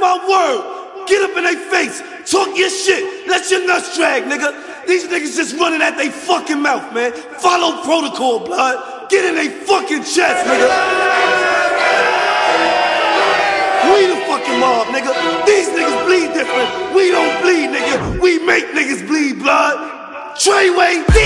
My word. Get up in their face. Talk your shit. Let your nuts drag, nigga. These niggas just running at they fucking mouth, man. Follow protocol, blood. Get in they fucking chest, nigga. We the fucking mob, nigga. These niggas bleed different. We don't bleed, nigga. We make niggas bleed, blood. Treyway.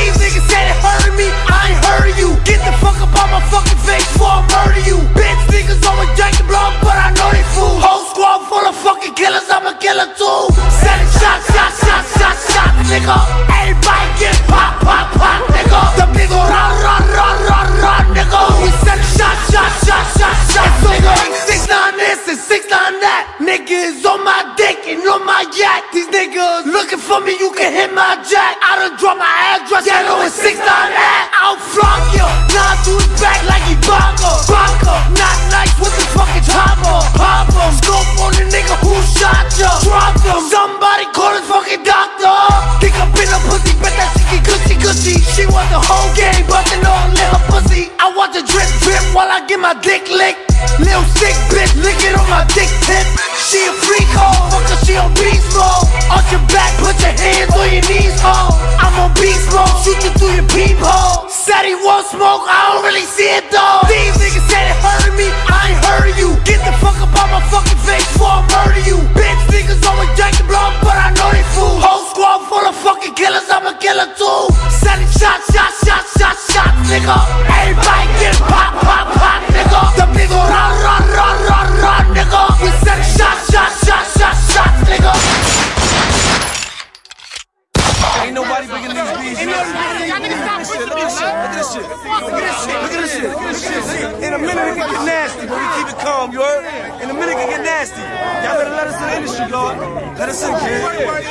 And six nine that. Niggas on my dick and on my yacht. These niggas looking for me, you can hit my jack. I done drop my address, yeah, no, it's six nine that. I'll flunk you. Nine to his back like he Bongo. Bongo. Not nice with the fucking chopper. Pop him. Scope on the nigga who shot ya. Drop him. Somebody call his fucking doctor. Think I've been a pussy, bet that she get gushy gushy. She want the whole game, bustin' on little pussy. I want the drip drip while I get my dick licked. Little sick bitch, lick it on my dick tip. She a freak hoe, fuck her, she on beast mode. Arch your back, put your hands on your knees, ho. I'm on beast mode, shoot you through your peephole. Said he won't smoke, I don't really see it though. These niggas said it hurt me, I ain't heard you. Get the fuck up on my fucking face before I murder you. Bitch niggas always drink the blood, but I know they fool. Whole squad full of fucking killers, I'm a killer too. Sending shots, shots, shots, shots, shots, nigga. In a minute it can get nasty, but we keep it calm, you heard? In a minute it can get nasty. Y'all better let us in the industry, Lord. Let us in, kid.